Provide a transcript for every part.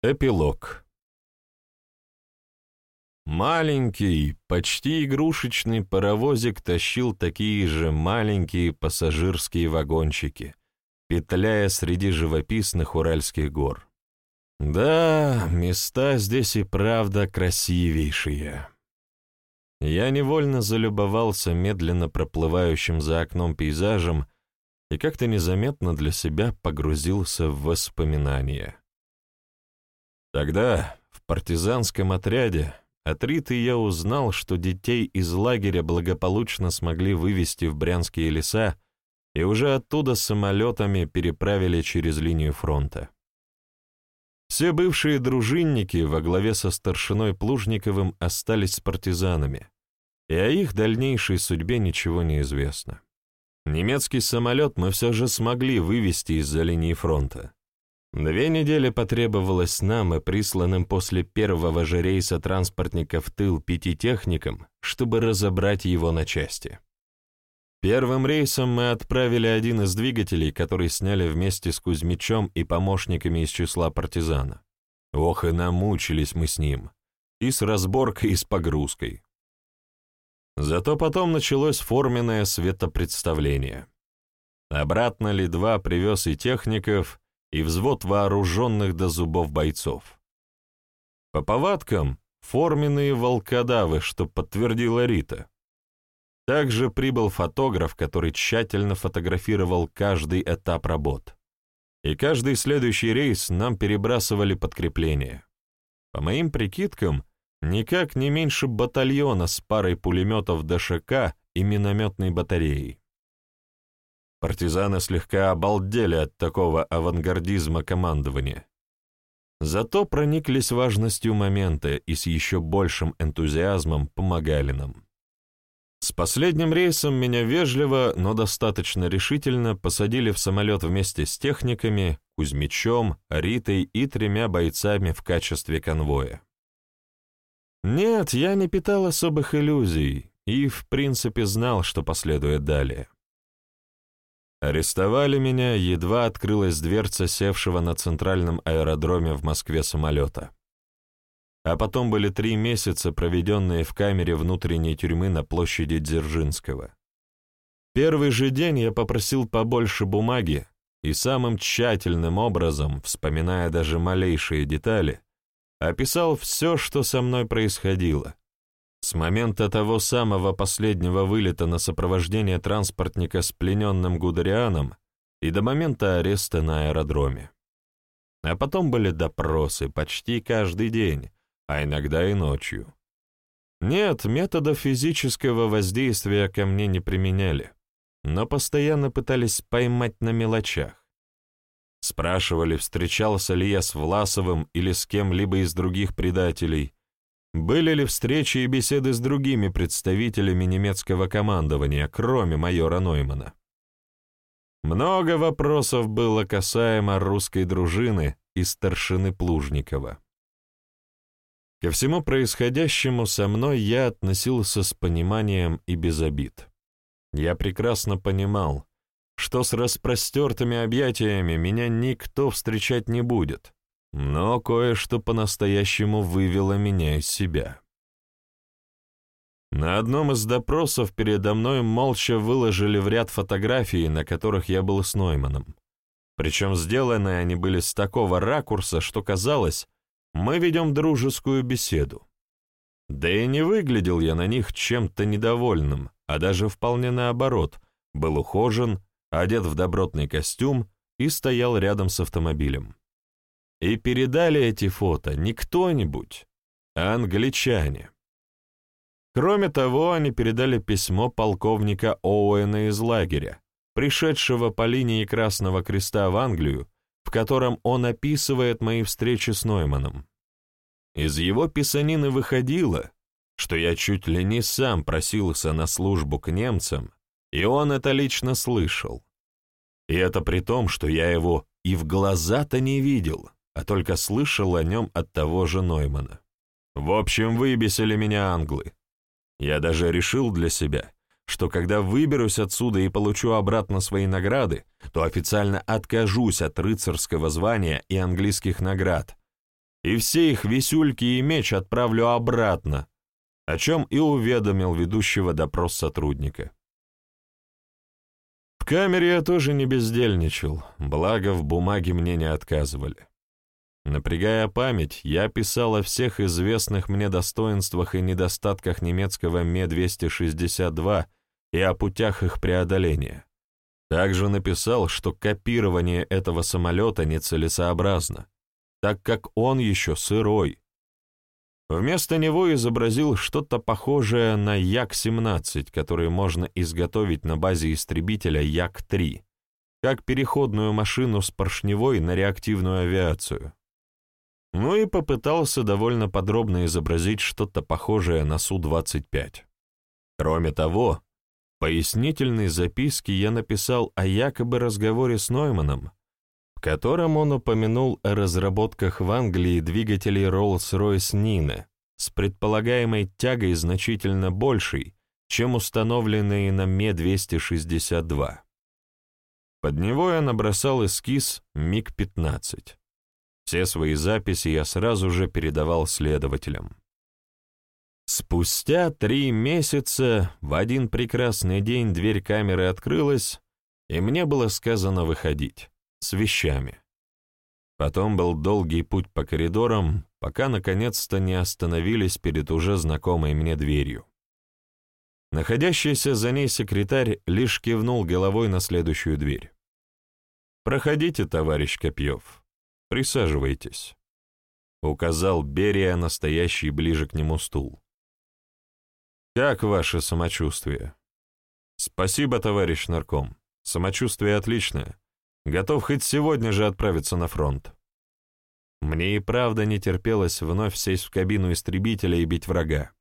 Эпилог Маленький, почти игрушечный паровозик тащил такие же маленькие пассажирские вагончики, петляя среди живописных Уральских гор. Да, места здесь и правда красивейшие. Я невольно залюбовался медленно проплывающим за окном пейзажем и как-то незаметно для себя погрузился в воспоминания. Тогда, в партизанском отряде, от Риты я узнал, что детей из лагеря благополучно смогли вывести в брянские леса и уже оттуда самолетами переправили через линию фронта. Все бывшие дружинники во главе со старшиной Плужниковым остались с партизанами, и о их дальнейшей судьбе ничего не известно. Немецкий самолет мы все же смогли вывести из-за линии фронта. Две недели потребовалось нам и присланным после первого же рейса транспортника в тыл пяти техникам, чтобы разобрать его на части. Первым рейсом мы отправили один из двигателей, который сняли вместе с Кузьмичом и помощниками из числа партизана. Ох, и намучились мы с ним. И с разборкой, и с погрузкой. Зато потом началось форменное светопредставление. Обратно Ли-2 привез и техников, и взвод вооруженных до зубов бойцов. По повадкам — форменные волкодавы, что подтвердила Рита. Также прибыл фотограф, который тщательно фотографировал каждый этап работ. И каждый следующий рейс нам перебрасывали подкрепление. По моим прикидкам, никак не меньше батальона с парой пулеметов ДШК и минометной батареей. Партизаны слегка обалдели от такого авангардизма командования. Зато прониклись важностью момента и с еще большим энтузиазмом помогали нам. С последним рейсом меня вежливо, но достаточно решительно посадили в самолет вместе с техниками, Кузьмичом, Ритой и тремя бойцами в качестве конвоя. Нет, я не питал особых иллюзий и, в принципе, знал, что последует далее. Арестовали меня, едва открылась дверца севшего на центральном аэродроме в Москве самолета. А потом были три месяца, проведенные в камере внутренней тюрьмы на площади Дзержинского. Первый же день я попросил побольше бумаги и самым тщательным образом, вспоминая даже малейшие детали, описал все, что со мной происходило, с момента того самого последнего вылета на сопровождение транспортника с плененным Гудерианом и до момента ареста на аэродроме. А потом были допросы почти каждый день, а иногда и ночью. Нет, методов физического воздействия ко мне не применяли, но постоянно пытались поймать на мелочах. Спрашивали, встречался ли я с Власовым или с кем-либо из других предателей, были ли встречи и беседы с другими представителями немецкого командования, кроме майора Ноймана? Много вопросов было касаемо русской дружины и старшины Плужникова. Ко всему происходящему со мной я относился с пониманием и без обид. Я прекрасно понимал, что с распростертыми объятиями меня никто встречать не будет, но кое-что по-настоящему вывело меня из себя. На одном из допросов передо мной молча выложили в ряд фотографий, на которых я был с Нойманом. Причем сделаны они были с такого ракурса, что казалось, мы ведем дружескую беседу. Да и не выглядел я на них чем-то недовольным, а даже вполне наоборот, был ухожен, одет в добротный костюм и стоял рядом с автомобилем. И передали эти фото не кто-нибудь, а англичане. Кроме того, они передали письмо полковника Оуэна из лагеря, пришедшего по линии Красного Креста в Англию, в котором он описывает мои встречи с Нойманом. Из его писанины выходило, что я чуть ли не сам просился на службу к немцам, и он это лично слышал. И это при том, что я его и в глаза-то не видел а только слышал о нем от того же Ноймана. В общем, выбесили меня англы. Я даже решил для себя, что когда выберусь отсюда и получу обратно свои награды, то официально откажусь от рыцарского звания и английских наград, и все их висюльки и меч отправлю обратно, о чем и уведомил ведущего допрос сотрудника. В камере я тоже не бездельничал, благо в бумаге мне не отказывали. Напрягая память, я писал о всех известных мне достоинствах и недостатках немецкого Ме-262 и о путях их преодоления. Также написал, что копирование этого самолета нецелесообразно, так как он еще сырой. Вместо него изобразил что-то похожее на Як-17, который можно изготовить на базе истребителя Як-3, как переходную машину с поршневой на реактивную авиацию. Ну и попытался довольно подробно изобразить что-то похожее на Су-25. Кроме того, в пояснительной записке я написал о якобы разговоре с Нойманом, в котором он упомянул о разработках в Англии двигателей Rolls-Royce Nina с предполагаемой тягой значительно большей, чем установленные на Ме-262. Под него я набросал эскиз МиГ-15. Все свои записи я сразу же передавал следователям. Спустя три месяца в один прекрасный день дверь камеры открылась, и мне было сказано выходить с вещами. Потом был долгий путь по коридорам, пока наконец-то не остановились перед уже знакомой мне дверью. Находящийся за ней секретарь лишь кивнул головой на следующую дверь. «Проходите, товарищ Копьев». Присаживайтесь», — указал Берия, настоящий ближе к нему стул. «Как ваше самочувствие?» «Спасибо, товарищ нарком. Самочувствие отличное. Готов хоть сегодня же отправиться на фронт». Мне и правда не терпелось вновь сесть в кабину истребителя и бить врага.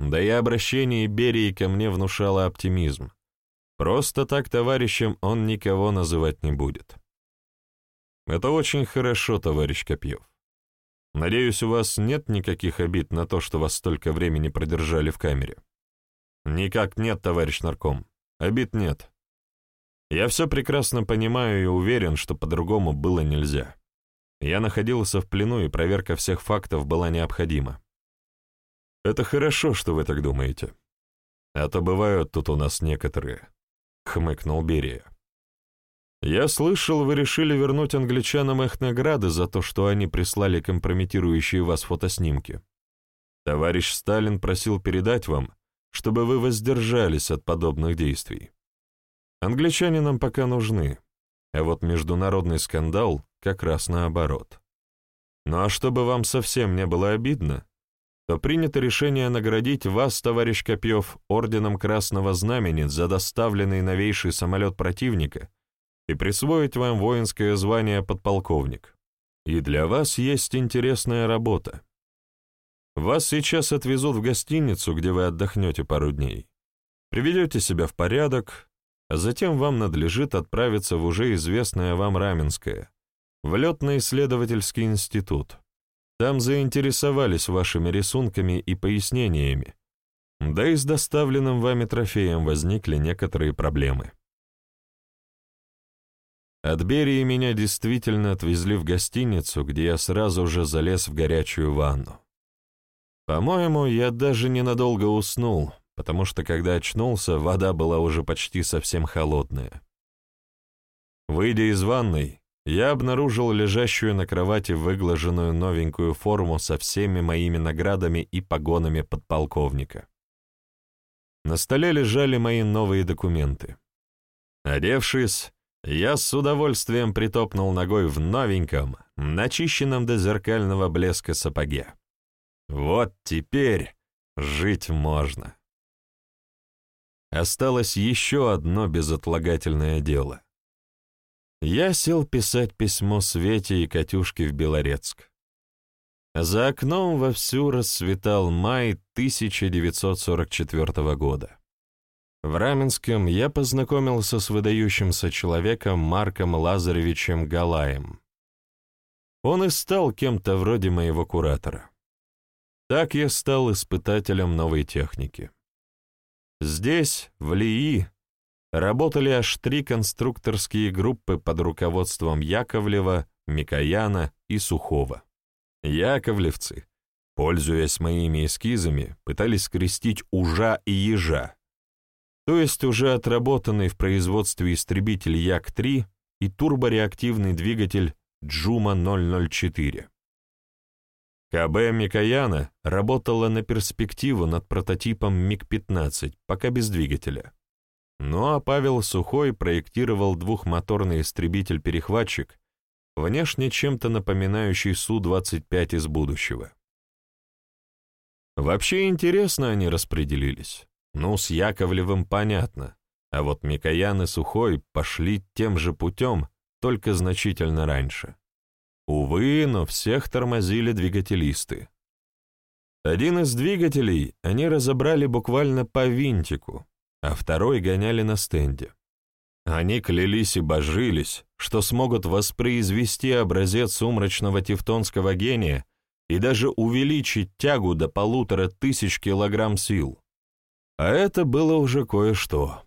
Да и обращение Берии ко мне внушало оптимизм. Просто так товарищем он никого называть не будет. Это очень хорошо, товарищ Копьев. Надеюсь, у вас нет никаких обид на то, что вас столько времени продержали в камере? Никак нет, товарищ нарком. Обид нет. Я все прекрасно понимаю и уверен, что по-другому было нельзя. Я находился в плену, и проверка всех фактов была необходима. Это хорошо, что вы так думаете. А то бывают тут у нас некоторые, — хмыкнул Берия. «Я слышал, вы решили вернуть англичанам их награды за то, что они прислали компрометирующие вас фотоснимки. Товарищ Сталин просил передать вам, чтобы вы воздержались от подобных действий. Англичане нам пока нужны, а вот международный скандал как раз наоборот. Ну а чтобы вам совсем не было обидно, то принято решение наградить вас, товарищ Копьев, орденом Красного Знамени за доставленный новейший самолет противника — и присвоить вам воинское звание подполковник. И для вас есть интересная работа. Вас сейчас отвезут в гостиницу, где вы отдохнете пару дней. Приведете себя в порядок, а затем вам надлежит отправиться в уже известное вам Раменское, в летно-исследовательский институт. Там заинтересовались вашими рисунками и пояснениями, да и с доставленным вами трофеем возникли некоторые проблемы. От Берии меня действительно отвезли в гостиницу, где я сразу же залез в горячую ванну. По-моему, я даже ненадолго уснул, потому что когда очнулся, вода была уже почти совсем холодная. Выйдя из ванной, я обнаружил лежащую на кровати выглаженную новенькую форму со всеми моими наградами и погонами подполковника. На столе лежали мои новые документы. Одевшись, я с удовольствием притопнул ногой в новеньком, начищенном до зеркального блеска сапоге. Вот теперь жить можно. Осталось еще одно безотлагательное дело. Я сел писать письмо Свете и Катюшке в Белорецк. За окном вовсю расцветал май 1944 года. В Раменском я познакомился с выдающимся человеком Марком Лазаревичем Галаем. Он и стал кем-то вроде моего куратора. Так я стал испытателем новой техники. Здесь, в Лии, работали аж три конструкторские группы под руководством Яковлева, Микояна и Сухова. Яковлевцы, пользуясь моими эскизами, пытались скрестить ужа и ежа, то есть уже отработанный в производстве истребитель Як-3 и турбореактивный двигатель Джума-004. КБ Микояна работала на перспективу над прототипом МиГ-15, пока без двигателя. Ну а Павел Сухой проектировал двухмоторный истребитель-перехватчик, внешне чем-то напоминающий Су-25 из будущего. Вообще интересно они распределились. Ну, с Яковлевым понятно, а вот Микоян и Сухой пошли тем же путем, только значительно раньше. Увы, но всех тормозили двигателисты. Один из двигателей они разобрали буквально по винтику, а второй гоняли на стенде. Они клялись и божились, что смогут воспроизвести образец сумрачного тевтонского гения и даже увеличить тягу до полутора тысяч килограмм сил. А это было уже кое-что.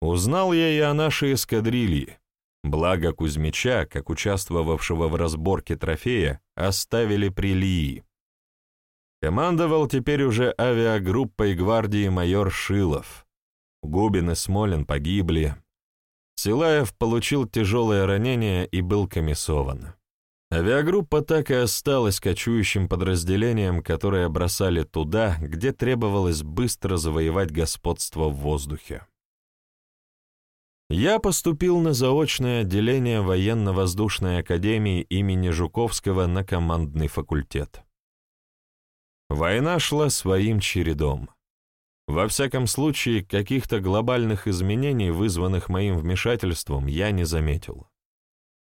Узнал я и о нашей эскадрилье. Благо Кузьмича, как участвовавшего в разборке трофея, оставили при Лии. Командовал теперь уже авиагруппой гвардии майор Шилов. Губин и Смолин погибли. Силаев получил тяжелое ранение и был комиссован. Авиагруппа так и осталась кочующим подразделением, которое бросали туда, где требовалось быстро завоевать господство в воздухе. Я поступил на заочное отделение военно-воздушной академии имени Жуковского на командный факультет. Война шла своим чередом. Во всяком случае, каких-то глобальных изменений, вызванных моим вмешательством, я не заметил.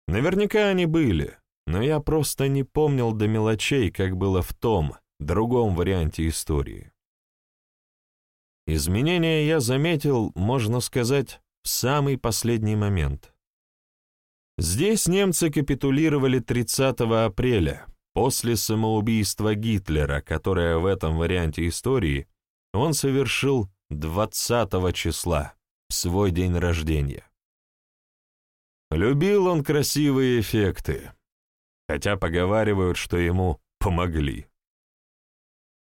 Наверняка они были, но я просто не помнил до мелочей, как было в том, другом варианте истории. Изменения я заметил, можно сказать, в самый последний момент. Здесь немцы капитулировали 30 апреля, после самоубийства Гитлера, которое в этом варианте истории он совершил 20 числа, в свой день рождения. Любил он красивые эффекты, хотя поговаривают, что ему помогли.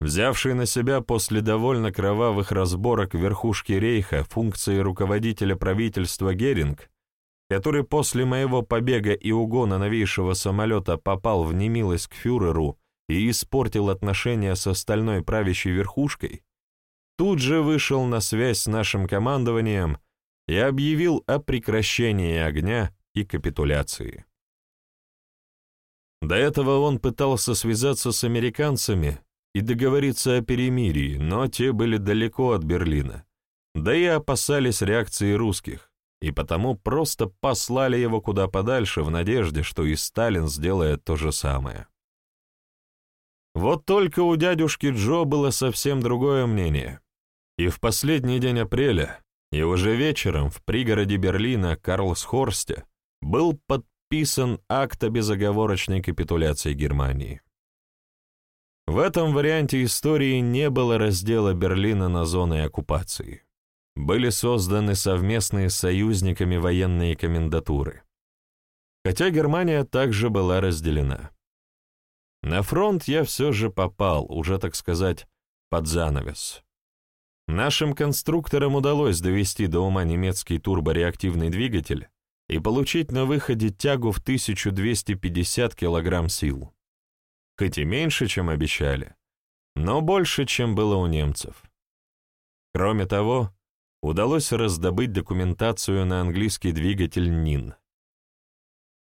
Взявший на себя после довольно кровавых разборок верхушки рейха функции руководителя правительства Геринг, который после моего побега и угона новейшего самолета попал в немилость к фюреру и испортил отношения с остальной правящей верхушкой, тут же вышел на связь с нашим командованием и объявил о прекращении огня и капитуляции. До этого он пытался связаться с американцами и договориться о перемирии, но те были далеко от Берлина, да и опасались реакции русских, и потому просто послали его куда подальше в надежде, что и Сталин сделает то же самое. Вот только у дядюшки Джо было совсем другое мнение. И в последний день апреля, и уже вечером в пригороде Берлина Карлсхорсте был под подписан акт о безоговорочной капитуляции Германии. В этом варианте истории не было раздела Берлина на зоны оккупации. Были созданы совместные с союзниками военные комендатуры. Хотя Германия также была разделена. На фронт я все же попал, уже, так сказать, под занавес. Нашим конструкторам удалось довести до ума немецкий турбореактивный двигатель, и получить на выходе тягу в 1250 килограмм сил. Хоть и меньше, чем обещали, но больше, чем было у немцев. Кроме того, удалось раздобыть документацию на английский двигатель НИН.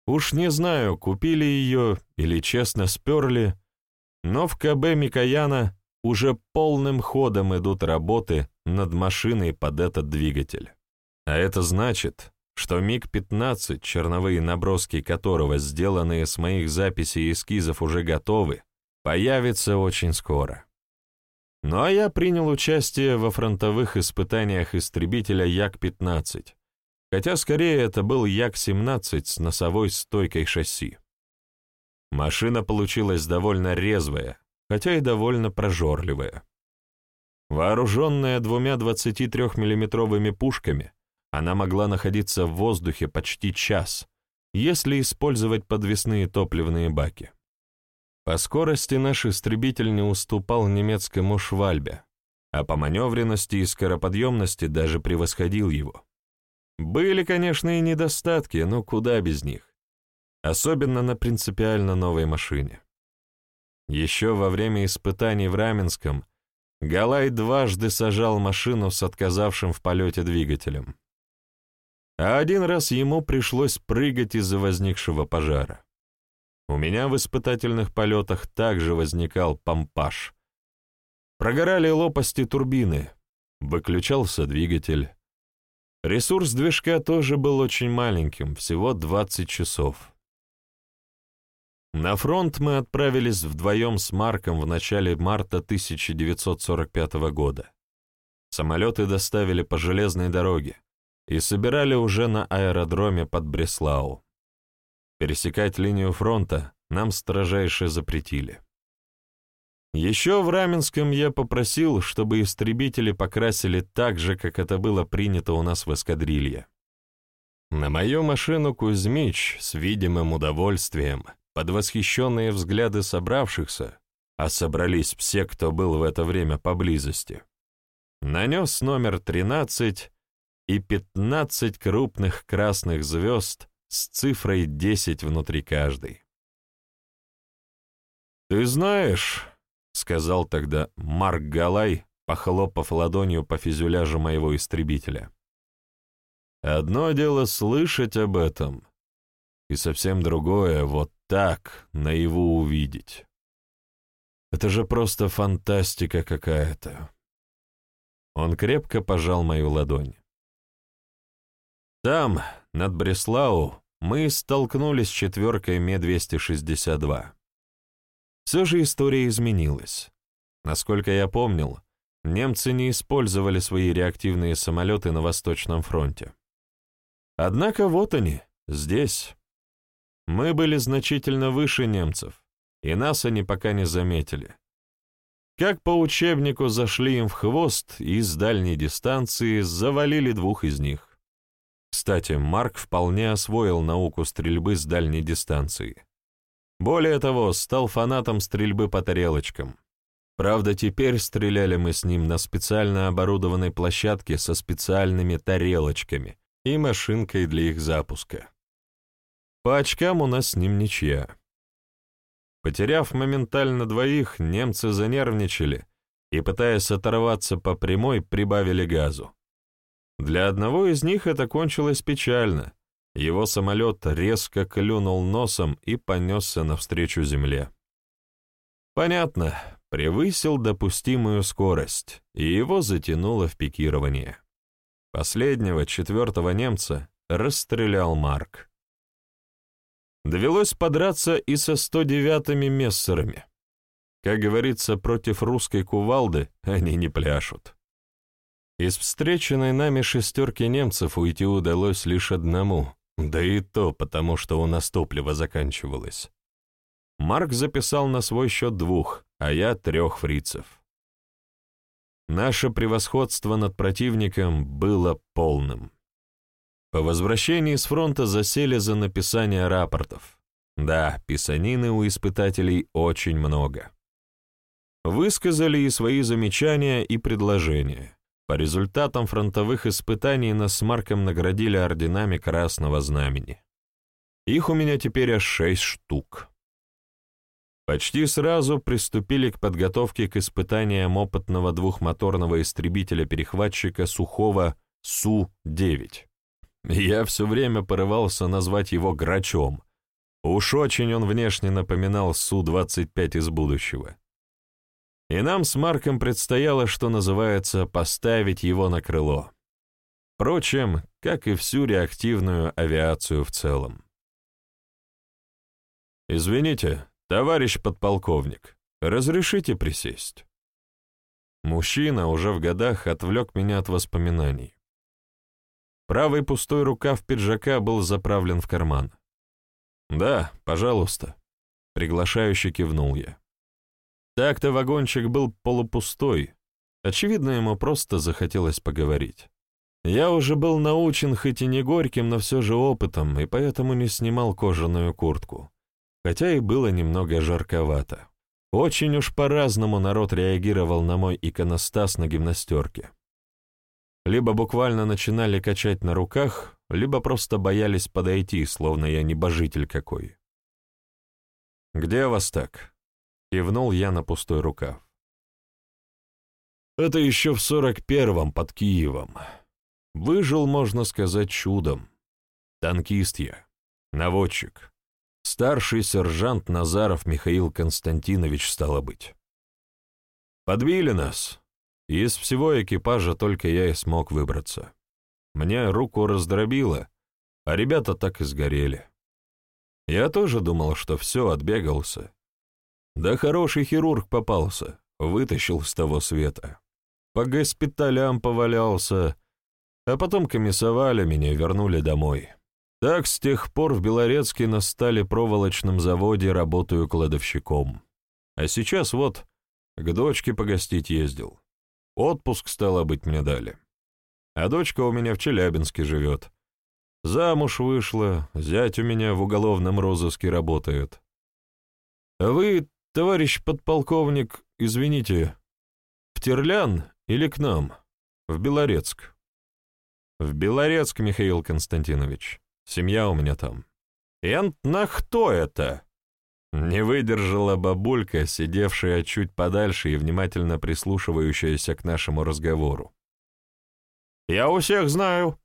Уж не знаю, купили ее или честно сперли, но в КБ Микояна уже полным ходом идут работы над машиной под этот двигатель. А это значит, что МиГ-15, черновые наброски которого, сделанные с моих записей и эскизов, уже готовы, появится очень скоро. Ну а я принял участие во фронтовых испытаниях истребителя Як-15, хотя скорее это был Як-17 с носовой стойкой шасси. Машина получилась довольно резвая, хотя и довольно прожорливая. Вооруженная двумя 23 миллиметровыми пушками, она могла находиться в воздухе почти час, если использовать подвесные топливные баки. По скорости наш истребитель не уступал немецкому «Швальбе», а по маневренности и скороподъемности даже превосходил его. Были, конечно, и недостатки, но куда без них. Особенно на принципиально новой машине. Еще во время испытаний в Раменском Галай дважды сажал машину с отказавшим в полете двигателем. А один раз ему пришлось прыгать из-за возникшего пожара. У меня в испытательных полетах также возникал помпаж. Прогорали лопасти турбины, выключался двигатель. Ресурс движка тоже был очень маленьким, всего 20 часов. На фронт мы отправились вдвоем с Марком в начале марта 1945 года. Самолеты доставили по железной дороге и собирали уже на аэродроме под Бреслау. Пересекать линию фронта нам строжайше запретили. Еще в Раменском я попросил, чтобы истребители покрасили так же, как это было принято у нас в эскадрилье. На мою машину Кузьмич с видимым удовольствием, под восхищенные взгляды собравшихся, а собрались все, кто был в это время поблизости, нанес номер 13 и 15 крупных красных звезд с цифрой 10 внутри каждой. «Ты знаешь», — сказал тогда Марк Галай, похлопав ладонью по фюзеляжу моего истребителя. «Одно дело слышать об этом, и совсем другое — вот так, наяву увидеть. Это же просто фантастика какая-то». Он крепко пожал мою ладонь. Там, над Бреслау, мы столкнулись с четверкой Ме-262. Все же история изменилась. Насколько я помнил, немцы не использовали свои реактивные самолеты на Восточном фронте. Однако вот они, здесь. Мы были значительно выше немцев, и нас они пока не заметили. Как по учебнику зашли им в хвост и с дальней дистанции завалили двух из них. Кстати, Марк вполне освоил науку стрельбы с дальней дистанции. Более того, стал фанатом стрельбы по тарелочкам. Правда, теперь стреляли мы с ним на специально оборудованной площадке со специальными тарелочками и машинкой для их запуска. По очкам у нас с ним ничья. Потеряв моментально двоих, немцы занервничали и, пытаясь оторваться по прямой, прибавили газу. Для одного из них это кончилось печально. Его самолет резко клюнул носом и понесся навстречу земле. Понятно, превысил допустимую скорость, и его затянуло в пикирование. Последнего, четвертого немца, расстрелял Марк. Довелось подраться и со 109-ми мессерами. Как говорится, против русской кувалды они не пляшут. Из встреченной нами шестерки немцев уйти удалось лишь одному, да и то потому, что у нас топливо заканчивалось. Марк записал на свой счет двух, а я трех фрицев. Наше превосходство над противником было полным. По возвращении с фронта засели за написание рапортов. Да, писанины у испытателей очень много. Высказали и свои замечания и предложения. По результатам фронтовых испытаний нас с Марком наградили орденами Красного Знамени. Их у меня теперь аж шесть штук. Почти сразу приступили к подготовке к испытаниям опытного двухмоторного истребителя-перехватчика Сухого Су-9. Я все время порывался назвать его Грачом. Уж очень он внешне напоминал Су-25 из будущего и нам с Марком предстояло, что называется, поставить его на крыло. Впрочем, как и всю реактивную авиацию в целом. «Извините, товарищ подполковник, разрешите присесть?» Мужчина уже в годах отвлек меня от воспоминаний. Правый пустой рукав пиджака был заправлен в карман. «Да, пожалуйста», — приглашающе кивнул я. Так-то вагончик был полупустой. Очевидно, ему просто захотелось поговорить. Я уже был научен хоть и не горьким, но все же опытом, и поэтому не снимал кожаную куртку. хотя и было немного жарковато. Очень уж по-разному народ реагировал на мой иконостас на гимнастерке. Либо буквально начинали качать на руках, либо просто боялись подойти, словно я небожитель какой. «Где вас так?» — кивнул я на пустой рукав. «Это еще в сорок первом под Киевом. Выжил, можно сказать, чудом. Танкист я, наводчик. Старший сержант Назаров Михаил Константинович, стало быть. Подбили нас. Из всего экипажа только я и смог выбраться. Мне руку раздробило, а ребята так и сгорели. Я тоже думал, что все, отбегался. Да хороший хирург попался, вытащил с того света. По госпиталям повалялся, а потом комиссовали меня вернули домой. Так с тех пор в Белорецке на стали проволочном заводе работаю кладовщиком. А сейчас вот к дочке погостить ездил. Отпуск, стало быть, мне дали. А дочка у меня в Челябинске живет. Замуж вышла, зять у меня в уголовном розыске работает. А вы, товарищ подполковник, извините, в Терлян или к нам, в Белорецк? В Белорецк, Михаил Константинович. Семья у меня там. Энт на кто это? Не выдержала бабулька, сидевшая чуть подальше и внимательно прислушивающаяся к нашему разговору. «Я у всех знаю.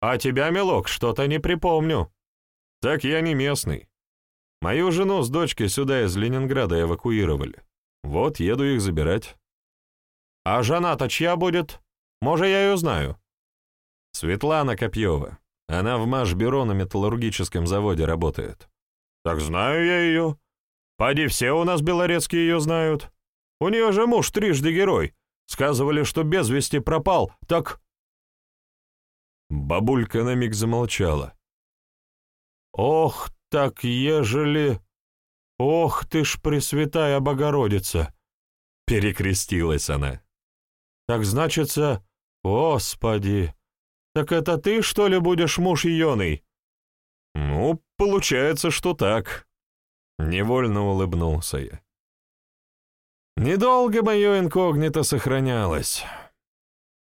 А тебя, милок, что-то не припомню. Так я не местный. Мою жену с дочкой сюда из Ленинграда эвакуировали. Вот еду их забирать». «А жена-то чья будет? Может, я ее знаю?» «Светлана Копьева. Она в Машбюро на металлургическом заводе работает. Так знаю я ее. Поди все у нас белорецкие ее знают. У нее же муж трижды герой. Сказывали, что без вести пропал, так...» Бабулька на миг замолчала. «Ох, так ежели... Ох ты ж, Пресвятая Богородица!» Перекрестилась она. «Так значится, Господи, «Так это ты, что ли, будешь муж Ионой?» «Ну, получается, что так», — невольно улыбнулся я. Недолго мое инкогнито сохранялось.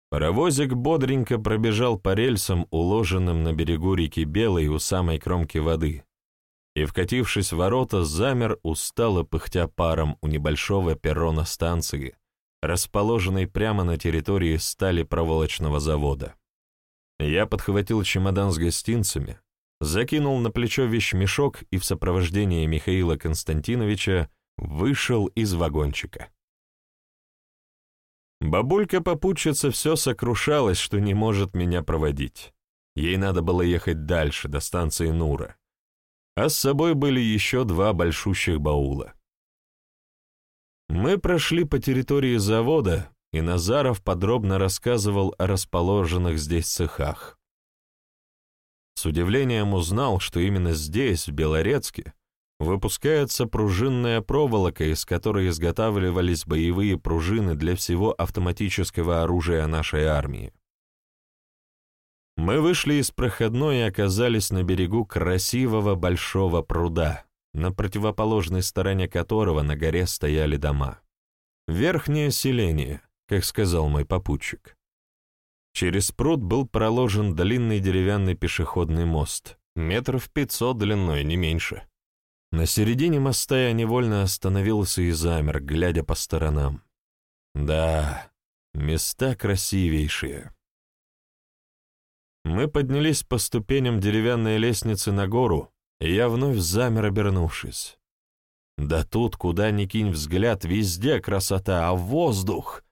Паровозик бодренько пробежал по рельсам, уложенным на берегу реки Белой у самой кромки воды, и, вкатившись в ворота, замер, устало пыхтя паром у небольшого перрона станции, расположенной прямо на территории стали проволочного завода. Я подхватил чемодан с гостинцами, закинул на плечо вещмешок и в сопровождении Михаила Константиновича вышел из вагончика. Бабулька-попутчица все сокрушалась, что не может меня проводить. Ей надо было ехать дальше, до станции Нура. А с собой были еще два большущих баула. Мы прошли по территории завода, и Назаров подробно рассказывал о расположенных здесь цехах. С удивлением узнал, что именно здесь, в Белорецке, выпускается пружинная проволока, из которой изготавливались боевые пружины для всего автоматического оружия нашей армии. Мы вышли из проходной и оказались на берегу красивого большого пруда, на противоположной стороне которого на горе стояли дома. Верхнее селение — как сказал мой попутчик. Через пруд был проложен длинный деревянный пешеходный мост, метров пятьсот длиной, не меньше. На середине моста я невольно остановился и замер, глядя по сторонам. Да, места красивейшие. Мы поднялись по ступеням деревянной лестницы на гору, и я вновь замер, обернувшись. Да тут, куда ни кинь взгляд, везде красота, а воздух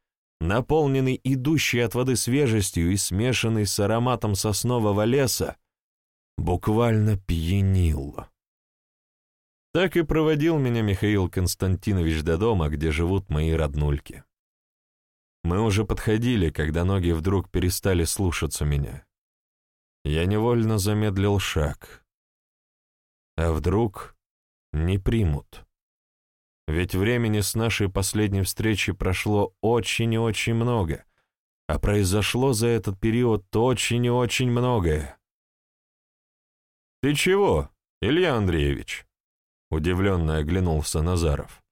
наполненный идущей от воды свежестью и смешанный с ароматом соснового леса, буквально пьянил. Так и проводил меня Михаил Константинович до дома, где живут мои роднульки. Мы уже подходили, когда ноги вдруг перестали слушаться меня. Я невольно замедлил шаг. А вдруг не примут? Ведь времени с нашей последней встречи прошло очень и очень много, а произошло за этот период очень и очень многое. «Ты чего, Илья Андреевич?» — удивленно оглянулся Назаров.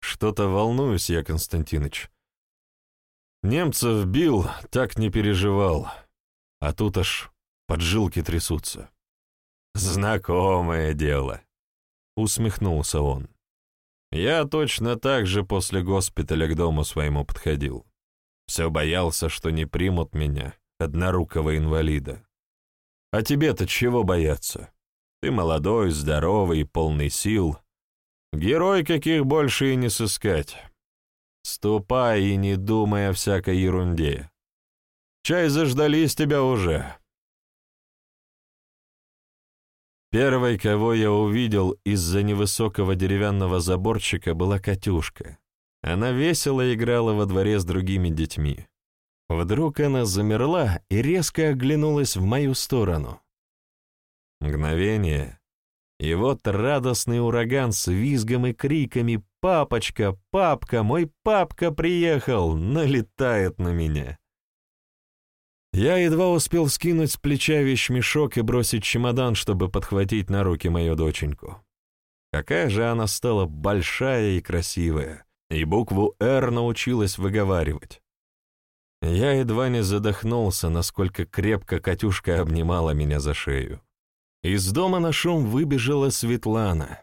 «Что-то волнуюсь я, Константиныч. Немцев бил, так не переживал, а тут аж поджилки трясутся». «Знакомое дело», — усмехнулся он. «Я точно так же после госпиталя к дому своему подходил. Все боялся, что не примут меня, однорукого инвалида. А тебе-то чего бояться? Ты молодой, здоровый, полный сил. Герой каких больше и не сыскать. Ступай и не думай о всякой ерунде. Чай заждались тебя уже. Первой, кого я увидел из-за невысокого деревянного заборчика, была Катюшка. Она весело играла во дворе с другими детьми. Вдруг она замерла и резко оглянулась в мою сторону. Мгновение, и вот радостный ураган с визгом и криками «Папочка! Папка! Мой папка приехал!» налетает на меня. Я едва успел скинуть с плеча вещмешок и бросить чемодан, чтобы подхватить на руки мою доченьку. Какая же она стала большая и красивая, и букву «Р» научилась выговаривать. Я едва не задохнулся, насколько крепко Катюшка обнимала меня за шею. Из дома на шум выбежала Светлана.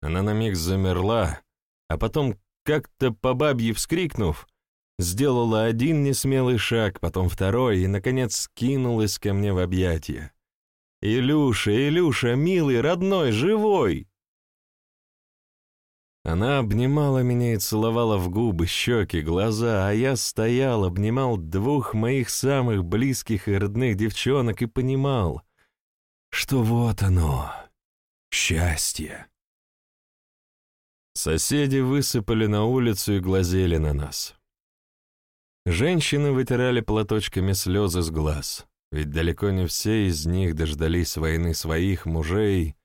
Она на миг замерла, а потом, как-то по бабье вскрикнув, сделала один несмелый шаг, потом второй и, наконец, скинулась ко мне в объятия. «Илюша, Илюша, милый, родной, живой!» Она обнимала меня и целовала в губы, щеки, глаза, а я стоял, обнимал двух моих самых близких и родных девчонок и понимал, что вот оно, счастье. Соседи высыпали на улицу и глазели на нас. Женщины вытирали платочками слезы с глаз, ведь далеко не все из них дождались войны своих мужей,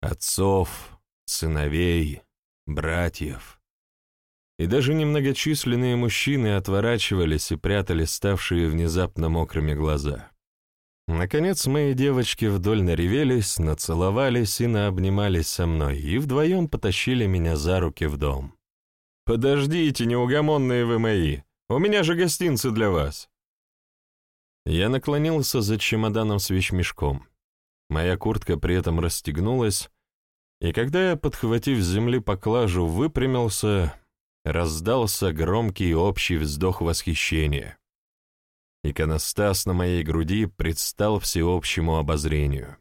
отцов, сыновей, братьев. И даже немногочисленные мужчины отворачивались и прятали ставшие внезапно мокрыми глаза. Наконец мои девочки вдоль наревелись, нацеловались и наобнимались со мной, и вдвоем потащили меня за руки в дом. «Подождите, неугомонные вы мои, у меня же гостинцы для вас!» Я наклонился за чемоданом с вещмешком. Моя куртка при этом расстегнулась, и когда я, подхватив с земли поклажу, выпрямился, раздался громкий общий вздох восхищения. Иконостас на моей груди предстал всеобщему обозрению.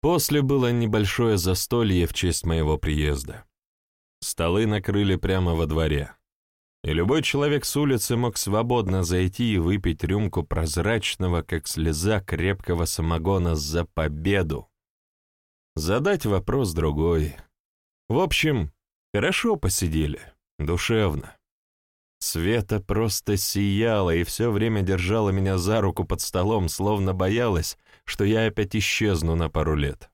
После было небольшое застолье в честь моего приезда. Столы накрыли прямо во дворе, и любой человек с улицы мог свободно зайти и выпить рюмку прозрачного, как слеза крепкого самогона за победу, задать вопрос другой. В общем, хорошо посидели, душевно. Света просто сияла и все время держала меня за руку под столом, словно боялась, что я опять исчезну на пару лет.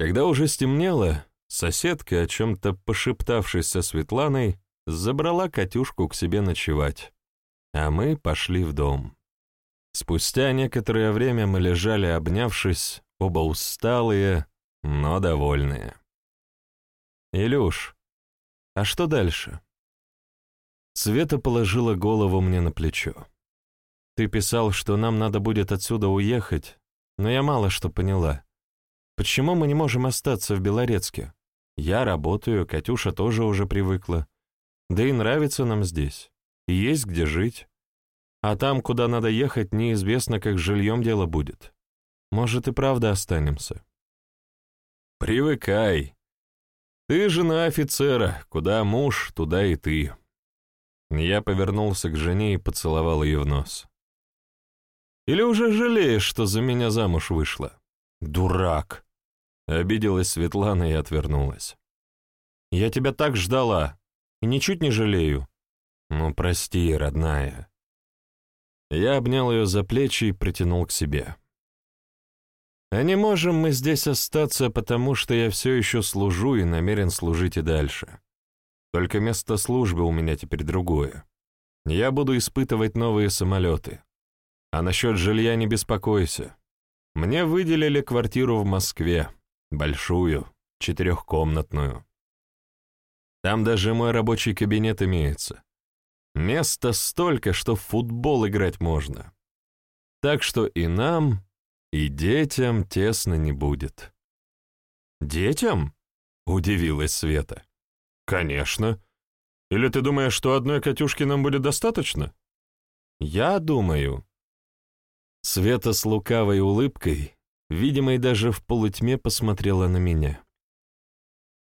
Когда уже стемнело, соседка, о чем-то пошептавшись со Светланой, забрала Катюшку к себе ночевать, а мы пошли в дом. Спустя некоторое время мы лежали, обнявшись, оба усталые, но довольные. «Илюш, а что дальше?» Света положила голову мне на плечо. «Ты писал, что нам надо будет отсюда уехать, но я мало что поняла. Почему мы не можем остаться в Белорецке? Я работаю, Катюша тоже уже привыкла. Да и нравится нам здесь. Есть где жить. А там, куда надо ехать, неизвестно, как с жильем дело будет. Может, и правда останемся. Привыкай. Ты жена офицера, куда муж, туда и ты. Я повернулся к жене и поцеловал ее в нос. Или уже жалеешь, что за меня замуж вышла? Дурак. Обиделась Светлана и отвернулась. Я тебя так ждала, и ничуть не жалею. Ну, прости, родная. Я обнял ее за плечи и притянул к себе. А не можем мы здесь остаться, потому что я все еще служу и намерен служить и дальше. Только место службы у меня теперь другое. Я буду испытывать новые самолеты. А насчет жилья не беспокойся. мне выделили квартиру в Москве, большую, четырехкомнатную. Там даже мой рабочий кабинет имеется. Места столько, что в футбол играть можно. Так что и нам, и детям тесно не будет. «Детям?» — удивилась Света. «Конечно. Или ты думаешь, что одной Катюшки нам будет достаточно?» «Я думаю». Света с лукавой улыбкой, видимой даже в полутьме, посмотрела на меня.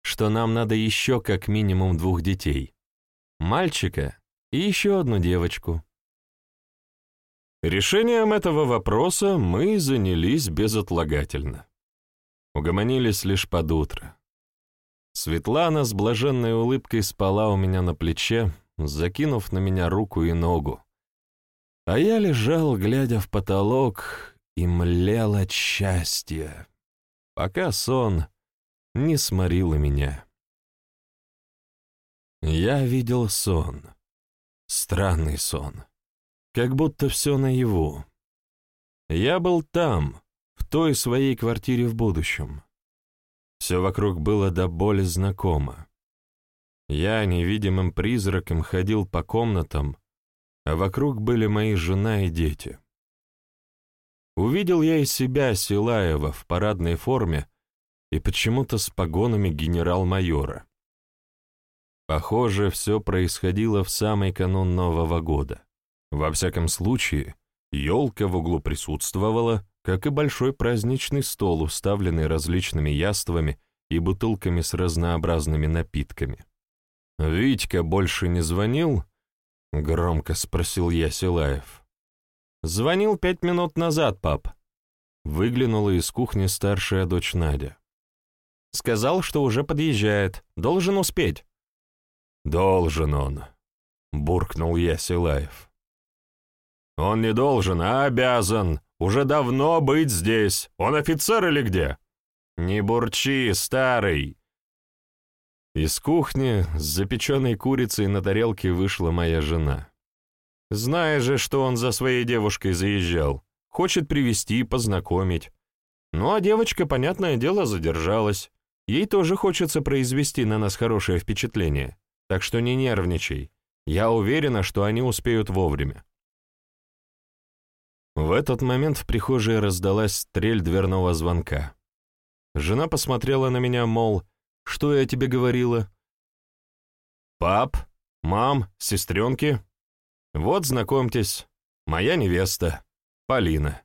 «Что нам надо еще как минимум двух детей. Мальчика и еще одну девочку». Решением этого вопроса мы занялись безотлагательно. Угомонились лишь под утро. Светлана с блаженной улыбкой спала у меня на плече, закинув на меня руку и ногу. А я лежал, глядя в потолок, и млел от счастья, пока сон не сморил меня. Я видел сон. Странный сон. Как будто все наяву. Я был там, в той своей квартире в будущем. Все вокруг было до боли знакомо. Я невидимым призраком ходил по комнатам, а вокруг были мои жена и дети. Увидел я и себя, Силаева, в парадной форме и почему-то с погонами генерал-майора. Похоже, все происходило в самый канун Нового года. Во всяком случае, елка в углу присутствовала, как и большой праздничный стол, уставленный различными яствами и бутылками с разнообразными напитками. «Витька больше не звонил?» — громко спросил я Силаев. «Звонил пять минут назад, пап». Выглянула из кухни старшая дочь Надя. «Сказал, что уже подъезжает. Должен успеть». «Должен он», — буркнул я Силаев. «Он не должен, а обязан уже давно быть здесь. Он офицер или где?» «Не бурчи, старый!» Из кухни с запеченной курицей на тарелке вышла моя жена. Знаешь же, что он за своей девушкой заезжал. Хочет привести, познакомить. Ну а девочка, понятное дело, задержалась. Ей тоже хочется произвести на нас хорошее впечатление. Так что не нервничай. Я уверена, что они успеют вовремя. В этот момент в прихожей раздалась стрель дверного звонка. Жена посмотрела на меня, мол, что я тебе говорила? «Пап, мам, сестренки, вот, знакомьтесь, моя невеста, Полина».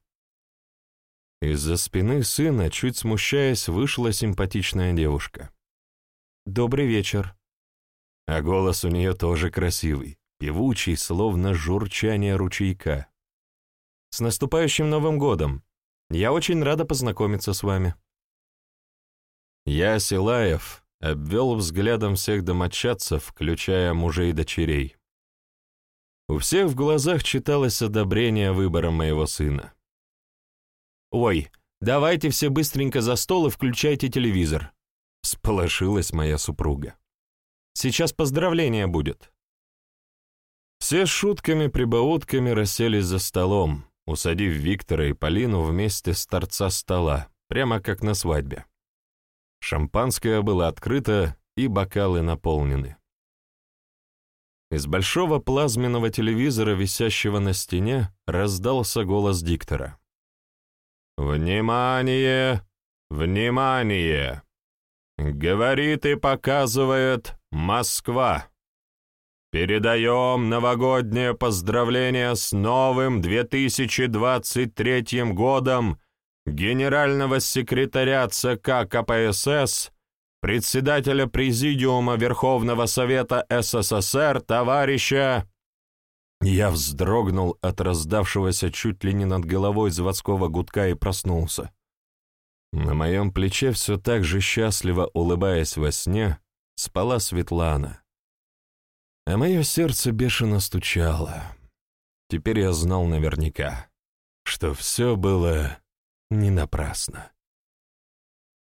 Из-за спины сына, чуть смущаясь, вышла симпатичная девушка. «Добрый вечер». А голос у нее тоже красивый, певучий, словно журчание ручейка. С наступающим Новым годом! Я очень рада познакомиться с вами». Я, Силаев, обвел взглядом всех домочадцев, включая мужей и дочерей. У всех в глазах читалось одобрение выбором моего сына. «Ой, давайте все быстренько за стол и включайте телевизор», — сполошилась моя супруга. «Сейчас поздравление будет». Все шутками-прибаутками расселись за столом, усадив Виктора и Полину вместе с торца стола, прямо как на свадьбе. Шампанское было открыто, и бокалы наполнены. Из большого плазменного телевизора, висящего на стене, раздался голос диктора. «Внимание! Внимание! Говорит и показывает Москва!» Передаем новогоднее поздравление с новым 2023 годом генерального секретаря ЦК КПСС, председателя Президиума Верховного Совета СССР товарища... Я вздрогнул от раздавшегося чуть ли не над головой заводского гудка и проснулся. На моем плече все так же счастливо, улыбаясь во сне, спала Светлана а мое сердце бешено стучало. Теперь я знал наверняка, что все было не напрасно.